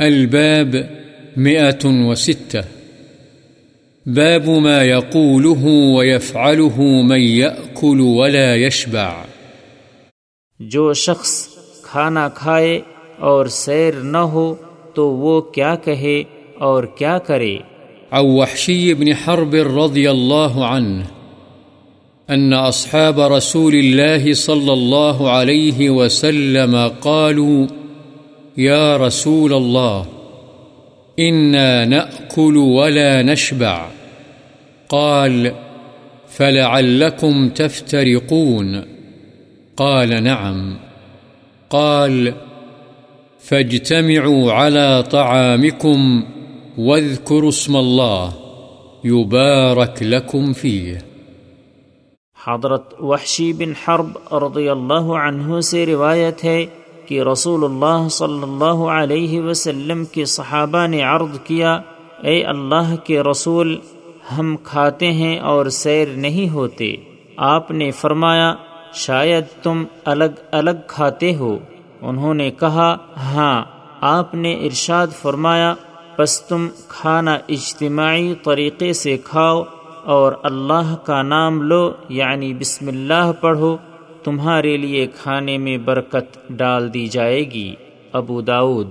الباب مئة وستة. باب ما يقوله ويفعله من يأكل ولا يشبع. جو شخص کھانا کھائے اور سیر نہ ہو تو وہ کیا کہے اور کیا کرے؟ عن وحشي بن حرب رضي الله عنه أن أصحاب رسول الله صلى الله عليه وسلم قالوا يا رسول الله إنا نأكل ولا نشبع قال فلعلكم تفترقون قال نعم قال فاجتمعوا على طعامكم واذكروا اسم الله يبارك لكم فيه حضرت وحشی بن حرب رضی اللہ عنہ سے روایت ہے کہ رسول اللہ صلی اللہ علیہ وسلم کے صحابہ نے عرض کیا، اے اللہ کے رسول، ہم کھاتے ہیں اور سیر نہیں ہوتے۔ آپ نے فرمایا، شاید تم الگ الگ کھاتے ہو۔ انہوں نے کہا ہاں آپ نے ارشاد فرمایا بس تم کھانا اجتماعی طریقے سے کھاؤ اور اللہ کا نام لو یعنی بسم اللہ پڑھو۔ تمہارے لیے کھانے میں برکت ڈال دی جائے گی ابو داود